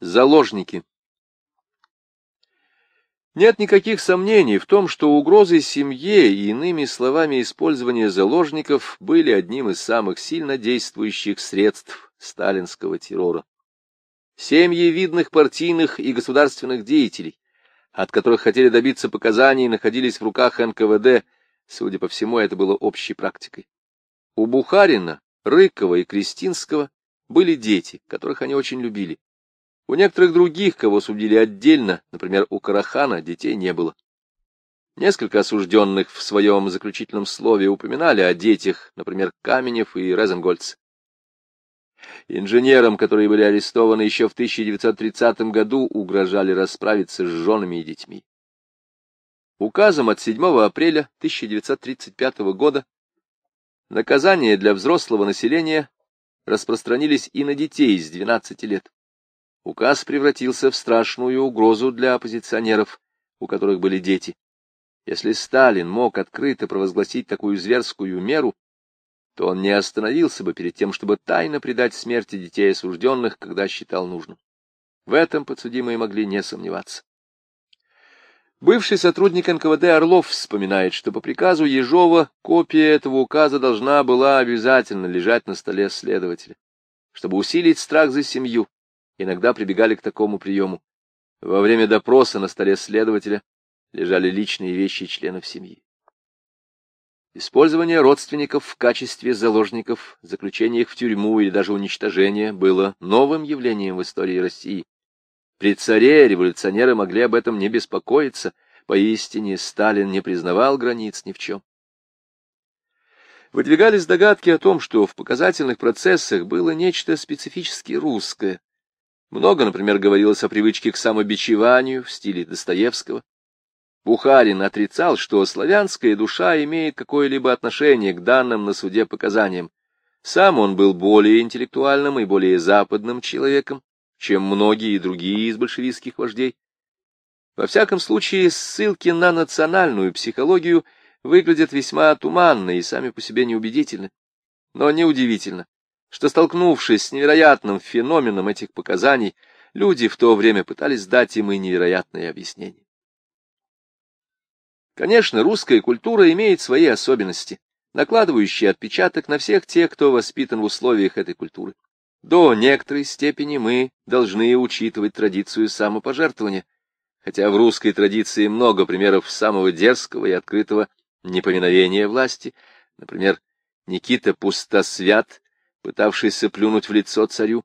Заложники. Нет никаких сомнений в том, что угрозы семье и, иными словами, использование заложников были одним из самых сильно действующих средств сталинского террора. Семьи видных партийных и государственных деятелей, от которых хотели добиться показаний, находились в руках НКВД, судя по всему, это было общей практикой. У Бухарина, Рыкова и Кристинского были дети, которых они очень любили. У некоторых других, кого судили отдельно, например, у Карахана, детей не было. Несколько осужденных в своем заключительном слове упоминали о детях, например, Каменев и Резенгольц. Инженерам, которые были арестованы еще в 1930 году, угрожали расправиться с женами и детьми. Указом от 7 апреля 1935 года наказания для взрослого населения распространились и на детей с 12 лет указ превратился в страшную угрозу для оппозиционеров, у которых были дети. Если Сталин мог открыто провозгласить такую зверскую меру, то он не остановился бы перед тем, чтобы тайно предать смерти детей осужденных, когда считал нужным. В этом подсудимые могли не сомневаться. Бывший сотрудник НКВД Орлов вспоминает, что по приказу Ежова копия этого указа должна была обязательно лежать на столе следователя. Чтобы усилить страх за семью, иногда прибегали к такому приему. Во время допроса на столе следователя лежали личные вещи членов семьи. Использование родственников в качестве заложников, заключение их в тюрьму или даже уничтожение было новым явлением в истории России. При царе революционеры могли об этом не беспокоиться, поистине Сталин не признавал границ ни в чем. Выдвигались догадки о том, что в показательных процессах было нечто специфически русское, много, например, говорилось о привычке к самобичеванию в стиле Достоевского. Бухарин отрицал, что славянская душа имеет какое-либо отношение к данным на суде показаниям. Сам он был более интеллектуальным и более западным человеком, чем многие другие из большевистских вождей. Во всяком случае, ссылки на национальную психологию выглядят весьма туманно и сами по себе неубедительны. Но неудивительно, что, столкнувшись с невероятным феноменом этих показаний, люди в то время пытались дать им и невероятные объяснения. Конечно, русская культура имеет свои особенности, накладывающие отпечаток на всех тех, кто воспитан в условиях этой культуры. До некоторой степени мы должны учитывать традицию самопожертвования, хотя в русской традиции много примеров самого дерзкого и открытого непоминовения власти, например, Никита Пустосвят пытавшийся плюнуть в лицо царю.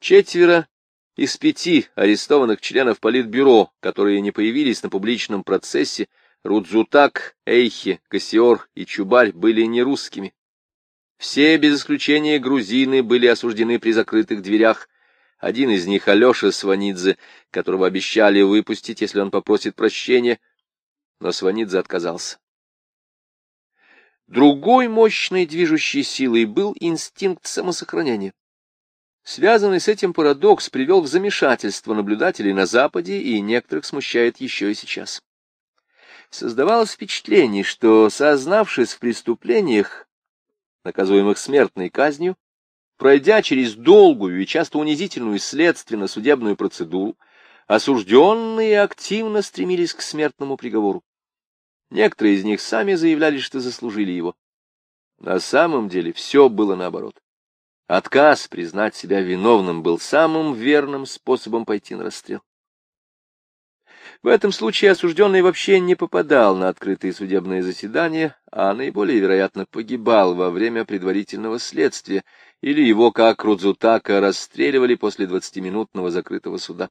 Четверо из пяти арестованных членов Политбюро, которые не появились на публичном процессе, Рудзутак, Эйхе, Кассиор и Чубарь были не русскими. Все, без исключения грузины, были осуждены при закрытых дверях. Один из них, Алеша Сванидзе, которого обещали выпустить, если он попросит прощения, но Сванидзе отказался. Другой мощной движущей силой был инстинкт самосохранения. Связанный с этим парадокс привел в замешательство наблюдателей на Западе и некоторых смущает еще и сейчас. Создавалось впечатление, что, сознавшись в преступлениях, наказуемых смертной казнью, пройдя через долгую и часто унизительную следственно-судебную процедуру, осужденные активно стремились к смертному приговору. Некоторые из них сами заявляли, что заслужили его. На самом деле все было наоборот. Отказ признать себя виновным был самым верным способом пойти на расстрел. В этом случае осужденный вообще не попадал на открытые судебные заседания, а наиболее вероятно погибал во время предварительного следствия, или его, как Рудзутака, расстреливали после двадцатиминутного закрытого суда.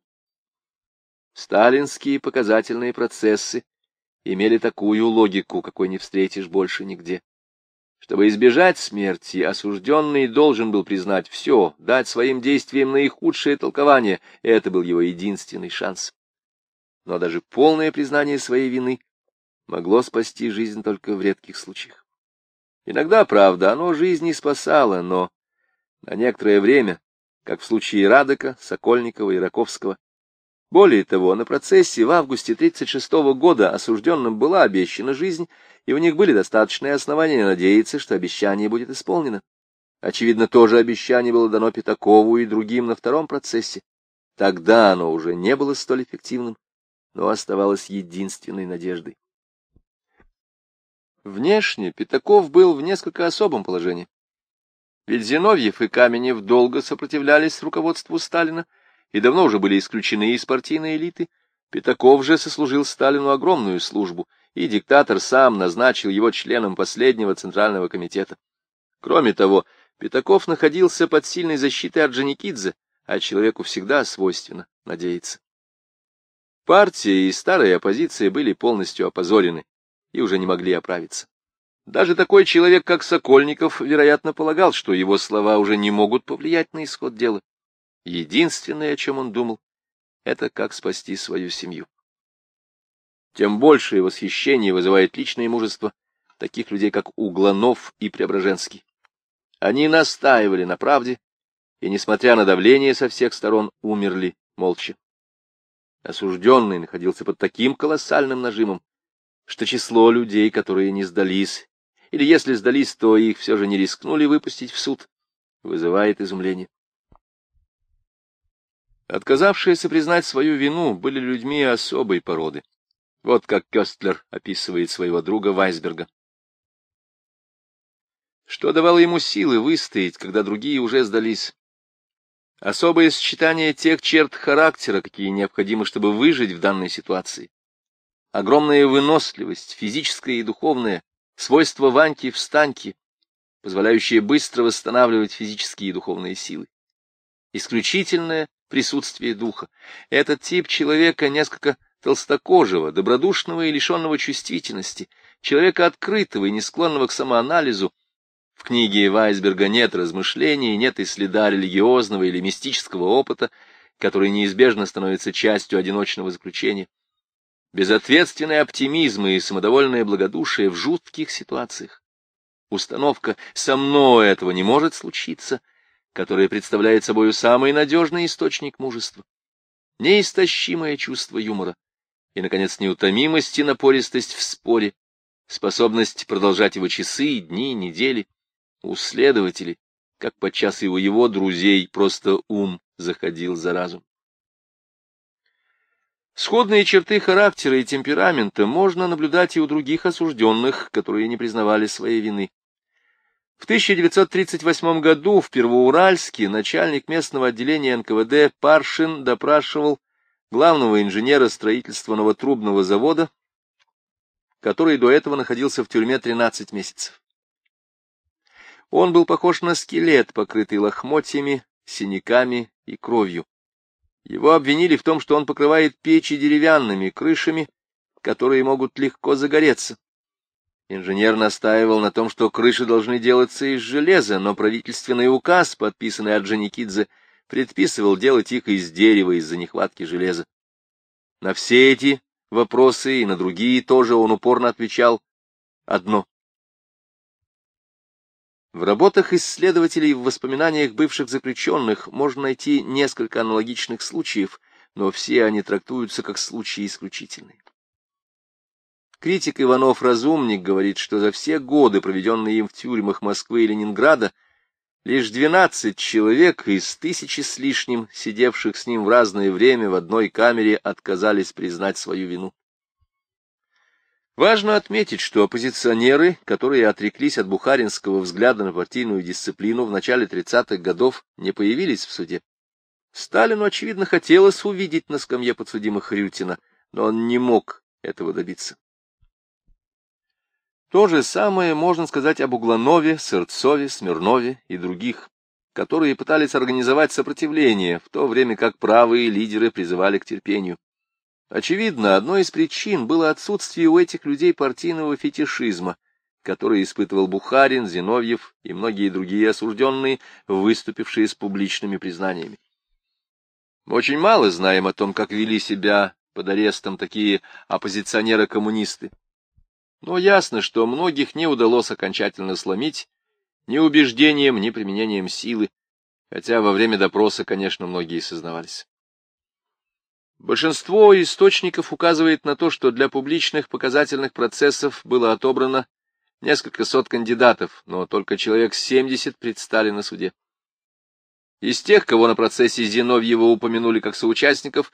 Сталинские показательные процессы имели такую логику, какой не встретишь больше нигде. Чтобы избежать смерти, осужденный должен был признать все, дать своим действиям наихудшее толкование, это был его единственный шанс. Но даже полное признание своей вины могло спасти жизнь только в редких случаях. Иногда, правда, оно жизнь не спасало, но на некоторое время, как в случае Радека, Сокольникова и Раковского, более того, на процессе в августе 1936 года осужденным была обещана жизнь, и у них были достаточные основания надеяться, что обещание будет исполнено. Очевидно, тоже обещание было дано Пятакову и другим на втором процессе. Тогда оно уже не было столь эффективным, но оставалось единственной надеждой. Внешне Пятаков был в несколько особом положении. Ведь Зиновьев и Каменев долго сопротивлялись руководству Сталина и давно уже были исключены из партийной элиты. Пятаков же сослужил Сталину огромную службу, и диктатор сам назначил его членом последнего Центрального комитета. Кроме того, Пятаков находился под сильной защитой Орджоникидзе, а человеку всегда свойственно надеяться. Партия и старая оппозиция были полностью опозорены и уже не могли оправиться. Даже такой человек, как Сокольников, вероятно, полагал, что его слова уже не могут повлиять на исход дела. Единственное, о чем он думал, это как спасти свою семью. Тем большее восхищение вызывает личное мужество таких людей, как Угланов и Преображенский. Они настаивали на правде, и, несмотря на давление со всех сторон, умерли молча. Осужденный находился под таким колоссальным нажимом, что число людей, которые не сдались, или если сдались, то их все же не рискнули выпустить в суд, вызывает изумление. Отказавшиеся признать свою вину были людьми особой породы. Вот как Кёстлер описывает своего друга Вайсберга. Что давало ему силы выстоять, когда другие уже сдались? Особое сочетание тех черт характера, какие необходимы, чтобы выжить в данной ситуации. Огромная выносливость, физическая и духовная, свойства Ваньки-встаньки, позволяющие быстро восстанавливать физические и духовные силы. Исключительное присутствие духа. Этот тип человека несколько толстокожего, добродушного и лишенного чувствительности, человека открытого и не склонного к самоанализу, в книге Вайсберга нет размышлений, нет и следа религиозного или мистического опыта, который неизбежно становится частью одиночного заключения. Безответственный оптимизм и самодовольное благодушие в жутких ситуациях. Установка «со мной этого не может случиться», которая представляет собой самый надежный источник мужества. Неистощимое чувство юмора и, наконец, неутомимость и напористость в споре, способность продолжать его часы, дни, недели, у следователей, как подчас и у его друзей, просто ум заходил за разум. Сходные черты характера и темперамента можно наблюдать и у других осужденных, которые не признавали своей вины. В 1938 году в Первоуральске начальник местного отделения НКВД Паршин допрашивал главного инженера строительства новотрубного завода, который до этого находился в тюрьме 13 месяцев. Он был похож на скелет, покрытый лохмотьями, синяками и кровью. Его обвинили в том, что он покрывает печи деревянными крышами, которые могут легко загореться. Инженер настаивал на том, что крыши должны делаться из железа, но правительственный указ, подписанный от Джаникидзе, предписывал делать их из дерева из-за нехватки железа. На все эти вопросы и на другие тоже он упорно отвечал одно. В работах исследователей в воспоминаниях бывших заключенных можно найти несколько аналогичных случаев, но все они трактуются как случаи исключительные. Критик Иванов-Разумник говорит, что за все годы, проведенные им в тюрьмах Москвы и Ленинграда, лишь двенадцать человек из тысячи с лишним, сидевших с ним в разное время в одной камере, отказались признать свою вину. Важно отметить, что оппозиционеры, которые отреклись от бухаринского взгляда на партийную дисциплину в начале 30-х годов, не появились в суде. Сталину, очевидно, хотелось увидеть на скамье подсудимых Рютина, но он не мог этого добиться. То же самое можно сказать об Угланове, Сырцове, Смирнове и других, которые пытались организовать сопротивление, в то время как правые лидеры призывали к терпению. Очевидно, одной из причин было отсутствие у этих людей партийного фетишизма, который испытывал Бухарин, Зиновьев и многие другие осужденные, выступившие с публичными признаниями. Мы очень мало знаем о том, как вели себя под арестом такие оппозиционеры-коммунисты. Но ясно, что многих не удалось окончательно сломить ни убеждением, ни применением силы, хотя во время допроса, конечно, многие сознавались. Большинство источников указывает на то, что для публичных показательных процессов было отобрано несколько сот кандидатов, но только человек 70 предстали на суде. Из тех, кого на процессе Зиновьева упомянули как соучастников,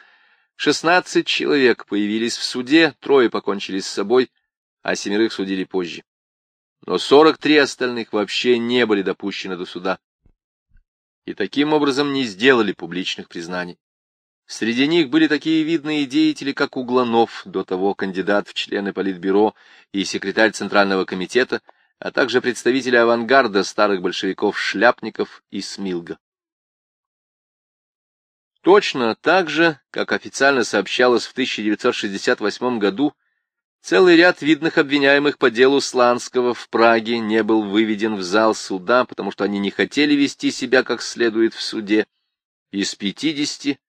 16 человек появились в суде, трое покончили с собой, а семерых судили позже. Но 43 остальных вообще не были допущены до суда. И таким образом не сделали публичных признаний. Среди них были такие видные деятели, как Угланов, до того кандидат в члены Политбюро и секретарь Центрального комитета, а также представители авангарда старых большевиков Шляпников и Смилга. Точно так же, как официально сообщалось в 1968 году, целый ряд видных обвиняемых по делу Сланского в Праге не был выведен в зал суда, потому что они не хотели вести себя как следует в суде. Из 50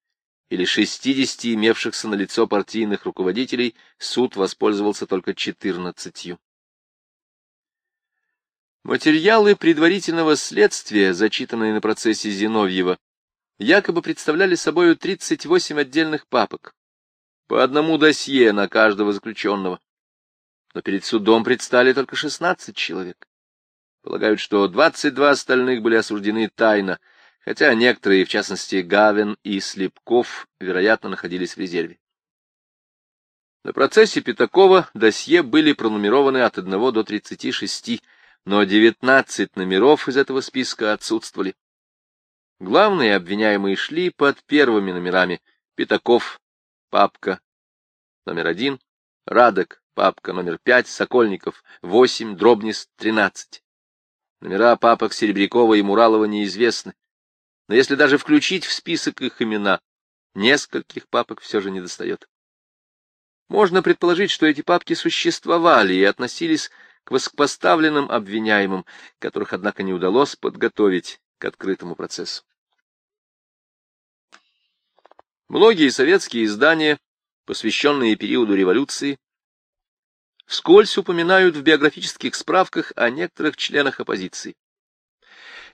или 60 имевшихся на лицо партийных руководителей суд воспользовался только 14. Материалы предварительного следствия, зачитанные на процессе Зиновьева, якобы представляли собою 38 отдельных папок, по одному досье на каждого заключенного. Но перед судом предстали только 16 человек. Полагают, что 22 остальных были осуждены тайно, хотя некоторые, в частности Гавин и Слепков, вероятно, находились в резерве. На процессе Пятакова досье были пронумерованы от 1 до 36, но 19 номеров из этого списка отсутствовали. Главные обвиняемые шли под первыми номерами Пятаков, папка номер один, Радок, папка номер пять, Сокольников, восемь, Дробнис, тринадцать. Номера папок Серебрякова и Муралова неизвестны но если даже включить в список их имена, нескольких папок все же не достает. Можно предположить, что эти папки существовали и относились к воспоставленным обвиняемым, которых, однако, не удалось подготовить к открытому процессу. Многие советские издания, посвященные периоду революции, вскользь упоминают в биографических справках о некоторых членах оппозиции.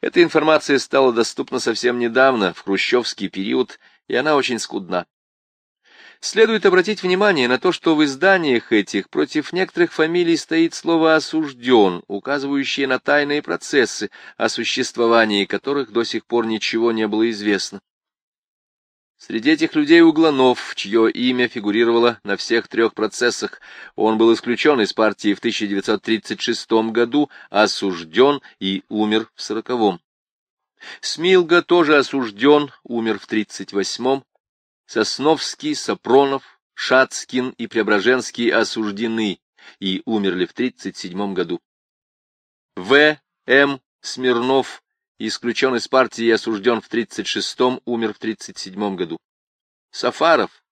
Эта информация стала доступна совсем недавно, в хрущевский период, и она очень скудна. Следует обратить внимание на то, что в изданиях этих против некоторых фамилий стоит слово «осужден», указывающее на тайные процессы, о существовании которых до сих пор ничего не было известно. Среди этих людей Угланов, чье имя фигурировало на всех трех процессах. Он был исключен из партии в 1936 году, осужден и умер в 40-м. Смилга тоже осужден, умер в 38-м. Сосновский, Сапронов, Шацкин и Преображенский осуждены и умерли в 37 году. В. М. Смирнов исключен из партии и осужден в 36-м, умер в 37 году. Сафаров,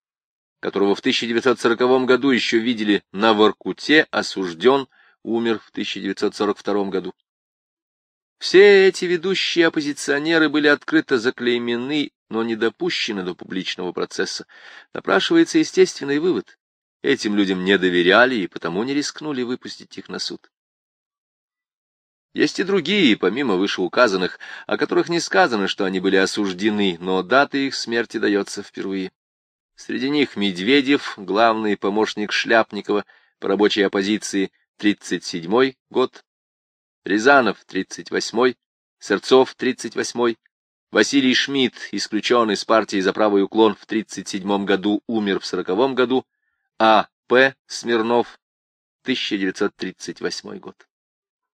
которого в 1940 году еще видели на Воркуте, осужден, умер в 1942 году. Все эти ведущие оппозиционеры были открыто заклеймены, но не допущены до публичного процесса. Напрашивается естественный вывод. Этим людям не доверяли и потому не рискнули выпустить их на суд. Есть и другие, помимо вышеуказанных, о которых не сказано, что они были осуждены, но дата их смерти дается впервые. Среди них Медведев, главный помощник Шляпникова по рабочей оппозиции, 37-й год, Рязанов, 38-й, Сырцов, 38-й, Василий Шмидт, исключен из партии за правый уклон в 37 году, умер в 40 году, а П. Смирнов, 1938 год.